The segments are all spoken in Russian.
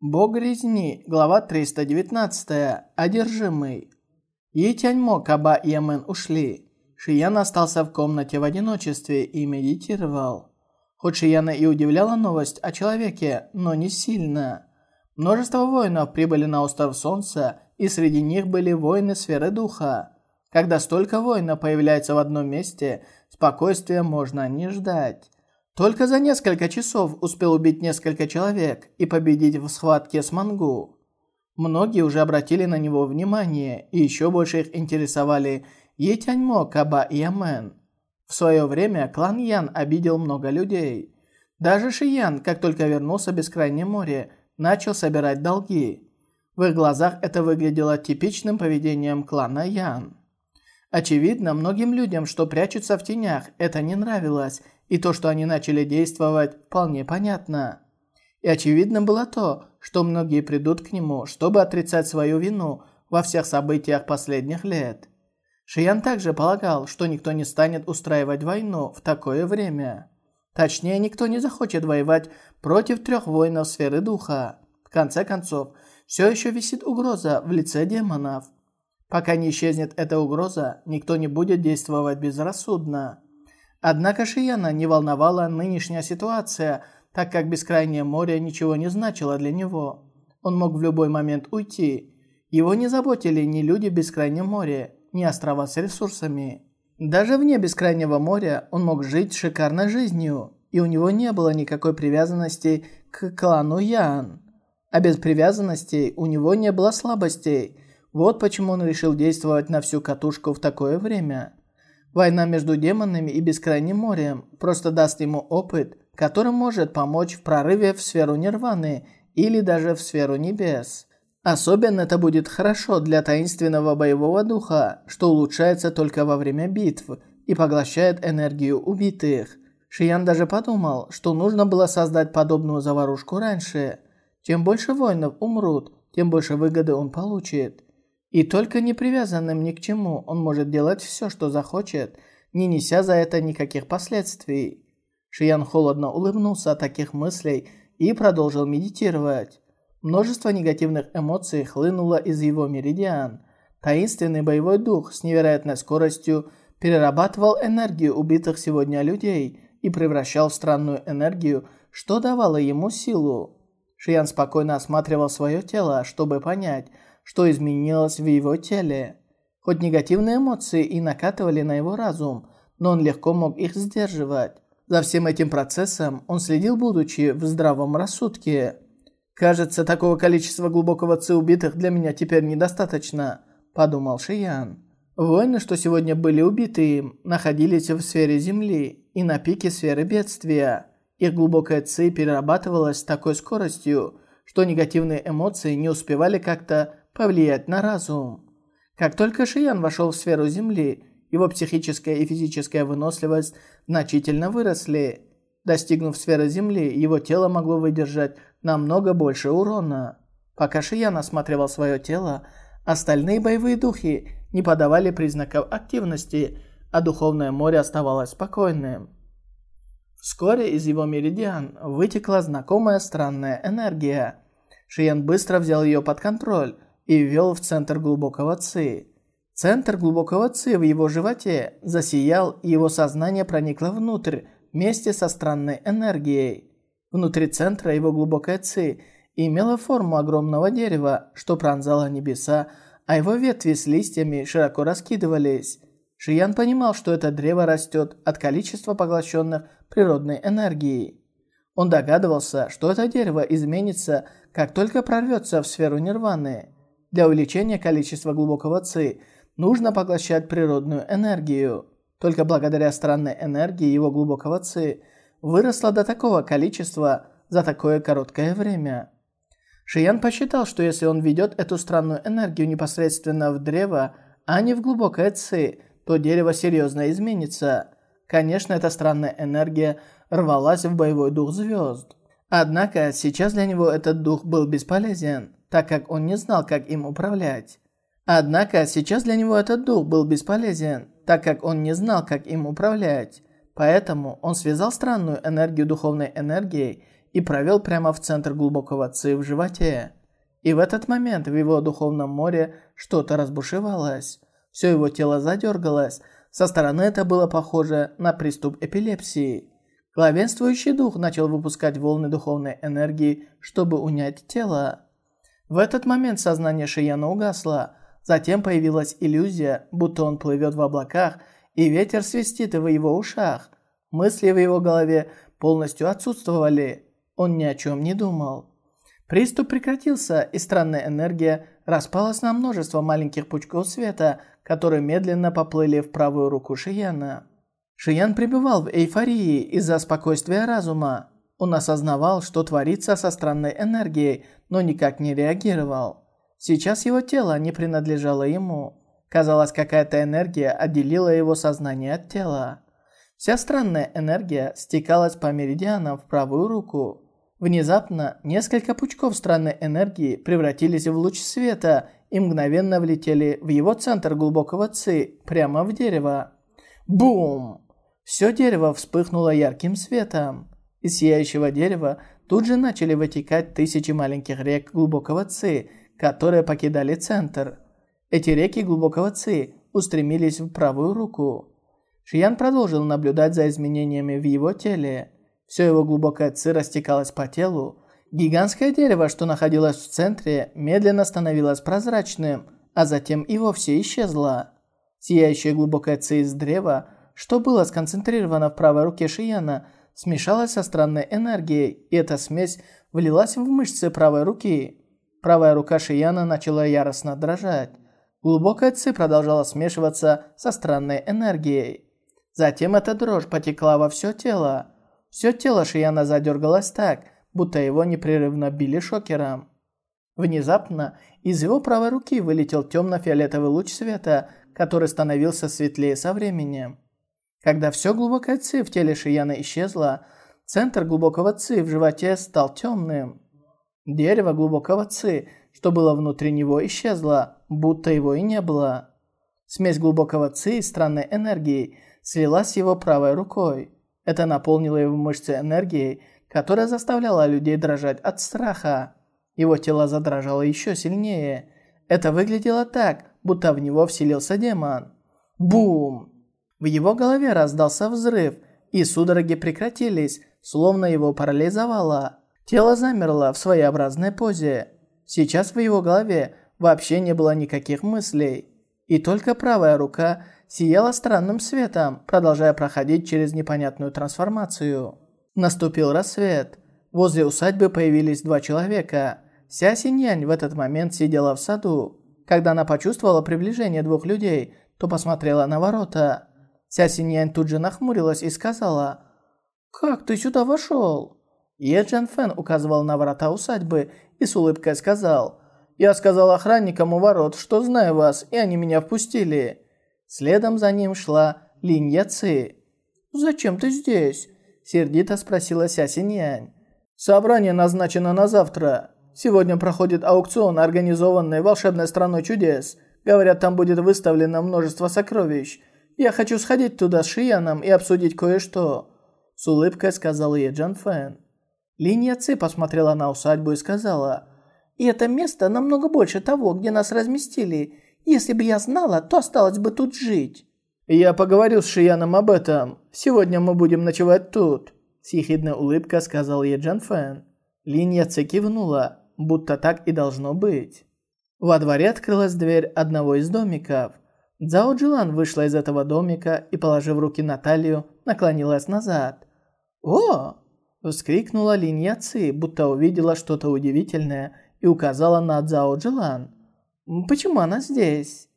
Бог резни, глава 319, одержимый. Yi Тяньмо, Каба и Ямен ушли. Шиян остался в комнате в одиночестве и медитировал. Хоть Шияна и удивляла новость о человеке, но не сильно. Множество воинов прибыли на остров Солнца, и среди них были воины сферы духа. Когда столько воинов появляется в одном месте, спокойствия можно не ждать. Только за несколько часов успел убить несколько человек и победить в схватке с Мангу. Многие уже обратили на него внимание, и еще больше их интересовали Етяньмо, Каба и Ямен. В свое время клан Ян обидел много людей. Даже Шиян, как только вернулся в Бескрайнее море, начал собирать долги. В их глазах это выглядело типичным поведением клана Ян. Очевидно, многим людям, что прячутся в тенях, это не нравилось, и то, что они начали действовать, вполне понятно. И очевидно было то, что многие придут к нему, чтобы отрицать свою вину во всех событиях последних лет. Шиян также полагал, что никто не станет устраивать войну в такое время. Точнее, никто не захочет воевать против трех воинов сферы духа. В конце концов, все еще висит угроза в лице демонов. Пока не исчезнет эта угроза, никто не будет действовать безрассудно. Однако Шияна не волновала нынешняя ситуация, так как бескрайнее море ничего не значило для него. Он мог в любой момент уйти. Его не заботили ни люди в бескрайнем море, ни острова с ресурсами. Даже вне бескрайнего моря он мог жить шикарной жизнью, и у него не было никакой привязанности к клану Ян. А без привязанностей у него не было слабостей. Вот почему он решил действовать на всю катушку в такое время. Война между демонами и Бескрайним морем просто даст ему опыт, который может помочь в прорыве в сферу Нирваны или даже в сферу небес. Особенно это будет хорошо для таинственного боевого духа, что улучшается только во время битв и поглощает энергию убитых. Шиян даже подумал, что нужно было создать подобную заварушку раньше. Чем больше воинов умрут, тем больше выгоды он получит. И только не привязанным ни к чему он может делать все, что захочет, не неся за это никаких последствий. Шиян холодно улыбнулся от таких мыслей и продолжил медитировать. Множество негативных эмоций хлынуло из его меридиан. Таинственный боевой дух с невероятной скоростью перерабатывал энергию убитых сегодня людей и превращал в странную энергию, что давало ему силу. Шиян спокойно осматривал свое тело, чтобы понять – что изменилось в его теле. Хоть негативные эмоции и накатывали на его разум, но он легко мог их сдерживать. За всем этим процессом он следил, будучи в здравом рассудке. «Кажется, такого количества глубокого ци убитых для меня теперь недостаточно», – подумал Шиян. Воины, что сегодня были убиты им, находились в сфере Земли и на пике сферы бедствия. Их глубокая ци перерабатывалась с такой скоростью, что негативные эмоции не успевали как-то повлиять на разум. Как только Шиян вошел в сферу Земли, его психическая и физическая выносливость значительно выросли. Достигнув сферы Земли, его тело могло выдержать намного больше урона. Пока Шиян осматривал свое тело, остальные боевые духи не подавали признаков активности, а духовное море оставалось спокойным. Вскоре из его меридиан вытекла знакомая странная энергия. Шиян быстро взял ее под контроль, и ввел в центр глубокого ци. Центр глубокого ци в его животе засиял, и его сознание проникло внутрь вместе со странной энергией. Внутри центра его глубокая ци имела форму огромного дерева, что пронзало небеса, а его ветви с листьями широко раскидывались. Шиян понимал, что это древо растет от количества поглощенных природной энергии. Он догадывался, что это дерево изменится, как только прорвется в сферу нирваны. Для увеличения количества глубокого ци нужно поглощать природную энергию. Только благодаря странной энергии его глубокого ци выросло до такого количества за такое короткое время. Шиян посчитал, что если он ведет эту странную энергию непосредственно в древо, а не в глубокое ци, то дерево серьезно изменится. Конечно, эта странная энергия рвалась в боевой дух звезд. Однако сейчас для него этот дух был бесполезен так как он не знал, как им управлять. Однако сейчас для него этот дух был бесполезен, так как он не знал, как им управлять. Поэтому он связал странную энергию духовной энергией и провел прямо в центр глубокого ци в животе. И в этот момент в его духовном море что-то разбушевалось. Все его тело задергалось. Со стороны это было похоже на приступ эпилепсии. Главенствующий дух начал выпускать волны духовной энергии, чтобы унять тело. В этот момент сознание Шияна угасло. Затем появилась иллюзия, будто он плывет в облаках, и ветер свистит в его ушах. Мысли в его голове полностью отсутствовали. Он ни о чем не думал. Приступ прекратился, и странная энергия распалась на множество маленьких пучков света, которые медленно поплыли в правую руку Шияна. Шиян пребывал в эйфории из-за спокойствия разума. Он осознавал, что творится со странной энергией, но никак не реагировал. Сейчас его тело не принадлежало ему. Казалось, какая-то энергия отделила его сознание от тела. Вся странная энергия стекалась по меридианам в правую руку. Внезапно несколько пучков странной энергии превратились в луч света и мгновенно влетели в его центр глубокого ци, прямо в дерево. Бум! Все дерево вспыхнуло ярким светом. Из сияющего дерева тут же начали вытекать тысячи маленьких рек глубокого ци, которые покидали центр. Эти реки глубокого ци устремились в правую руку. Шиян продолжил наблюдать за изменениями в его теле. Все его глубокое ци растекалось по телу. Гигантское дерево, что находилось в центре, медленно становилось прозрачным, а затем и вовсе исчезло. Сияющее глубокое ци из древа что было сконцентрировано в правой руке Шияна, смешалось со странной энергией, и эта смесь влилась в мышцы правой руки. Правая рука Шияна начала яростно дрожать. Глубокая ци продолжала смешиваться со странной энергией. Затем эта дрожь потекла во все тело. Все тело Шияна задергалось так, будто его непрерывно били шокером. Внезапно из его правой руки вылетел темно-фиолетовый луч света, который становился светлее со временем. Когда все глубокое ци в теле Шияна исчезло, центр глубокого ци в животе стал темным. Дерево глубокого ци, что было внутри него, исчезло, будто его и не было. Смесь глубокого ци и странной энергии слилась с его правой рукой. Это наполнило его мышцы энергией, которая заставляла людей дрожать от страха. Его тело задрожало еще сильнее. Это выглядело так, будто в него вселился демон. Бум! В его голове раздался взрыв, и судороги прекратились, словно его парализовало. Тело замерло в своеобразной позе. Сейчас в его голове вообще не было никаких мыслей. И только правая рука сияла странным светом, продолжая проходить через непонятную трансформацию. Наступил рассвет. Возле усадьбы появились два человека. Ся Синьянь в этот момент сидела в саду. Когда она почувствовала приближение двух людей, то посмотрела на ворота. Ся Синьянь тут же нахмурилась и сказала, «Как ты сюда вошел?» Е Джан Фэн указывал на ворота усадьбы и с улыбкой сказал, «Я сказал охранникам у ворот, что знаю вас, и они меня впустили». Следом за ним шла Линь Яци. «Зачем ты здесь?» – сердито спросила Ся Синьянь. «Собрание назначено на завтра. Сегодня проходит аукцион, организованный волшебной страной чудес. Говорят, там будет выставлено множество сокровищ. «Я хочу сходить туда с Шияном и обсудить кое-что», – с улыбкой сказал ей Джан Фэн. Линия Ци посмотрела на усадьбу и сказала, «И это место намного больше того, где нас разместили. Если бы я знала, то осталось бы тут жить». «Я поговорил с Шияном об этом. Сегодня мы будем ночевать тут», – с ехидной улыбкой сказал ей Джан Фэн. Линия Ци кивнула, будто так и должно быть. Во дворе открылась дверь одного из домиков – Цао Джилан вышла из этого домика и, положив руки на талию, наклонилась назад. «О!» – вскрикнула Линья Ци, будто увидела что-то удивительное и указала на Цао Джилан. «Почему она здесь?»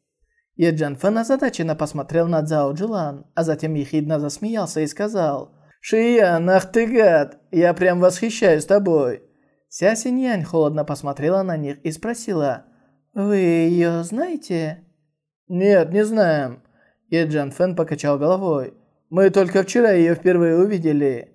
Еджан Фэн озадаченно посмотрел на Цао Джилан, а затем ехидно засмеялся и сказал «Шиян, ах ты гад! Я прям восхищаюсь тобой!» Ся Синьянь холодно посмотрела на них и спросила «Вы ее знаете?» «Нет, не знаем». И Джан Фэн покачал головой. «Мы только вчера ее впервые увидели».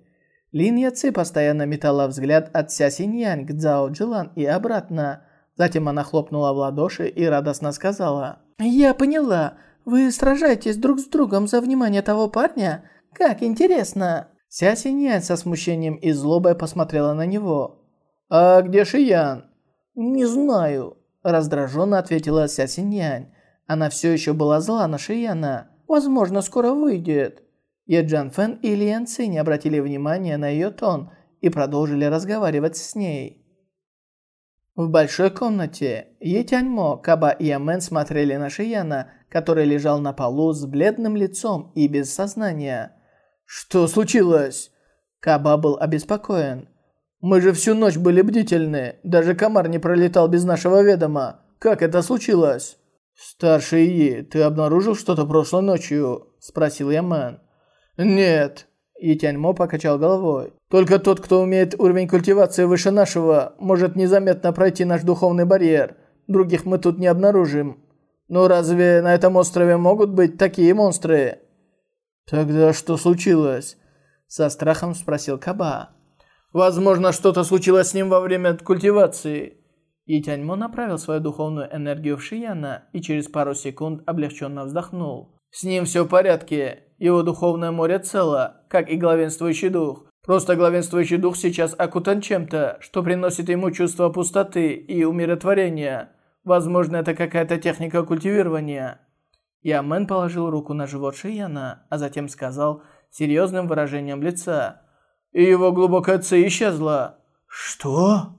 Лин Яци постоянно метала взгляд от Ся Синьянь к Цзао Джилан и обратно. Затем она хлопнула в ладоши и радостно сказала. «Я поняла. Вы сражаетесь друг с другом за внимание того парня? Как интересно!» Ся Синьян со смущением и злобой посмотрела на него. «А где Шиян?» «Не знаю», – раздраженно ответила Ся Синьянь. Она все еще была зла на Шияна. «Возможно, скоро выйдет». И Джан Фэн и Лиан Цинь обратили внимание на ее тон и продолжили разговаривать с ней. В большой комнате Е Тяньмо, Каба и Ямен смотрели на Шияна, который лежал на полу с бледным лицом и без сознания. «Что случилось?» Каба был обеспокоен. «Мы же всю ночь были бдительны. Даже комар не пролетал без нашего ведома. Как это случилось?» «Старший Yi, ты обнаружил что-то прошлой ночью?» – спросил Ямен. «Нет». И Тяньмо покачал головой. «Только тот, кто умеет уровень культивации выше нашего, может незаметно пройти наш духовный барьер. Других мы тут не обнаружим. Но разве на этом острове могут быть такие монстры?» «Тогда что случилось?» Со страхом спросил Каба. «Возможно, что-то случилось с ним во время культивации». И Тяньмо направил свою духовную энергию в Шияна и через пару секунд облегченно вздохнул. «С ним все в порядке. Его духовное море цело, как и главенствующий дух. Просто главенствующий дух сейчас окутан чем-то, что приносит ему чувство пустоты и умиротворения. Возможно, это какая-то техника культивирования». Ямен положил руку на живот Шияна, а затем сказал серьезным выражением лица. «И его глубокая ци исчезла». «Что?»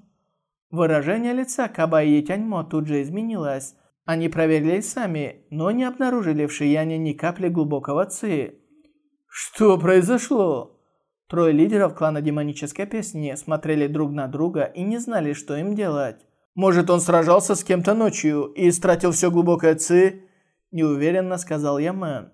Выражение лица Каба и Тяньмо тут же изменилось. Они проверили сами, но не обнаружили в Шияне ни капли глубокого ци. «Что произошло?» Трое лидеров клана Демонической Песни смотрели друг на друга и не знали, что им делать. «Может, он сражался с кем-то ночью и истратил все глубокое ци?» неуверенно сказал Ямен.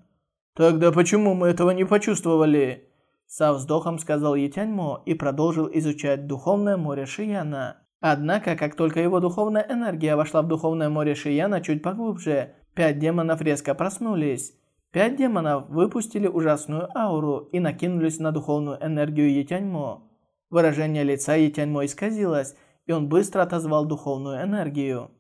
«Тогда почему мы этого не почувствовали?» Со вздохом сказал Етяньмо и продолжил изучать духовное море Шияна. Однако, как только его духовная энергия вошла в духовное море Шияна чуть поглубже, пять демонов резко проснулись. Пять демонов выпустили ужасную ауру и накинулись на духовную энергию Етяньмо. Выражение лица Етяньмо исказилось, и он быстро отозвал духовную энергию.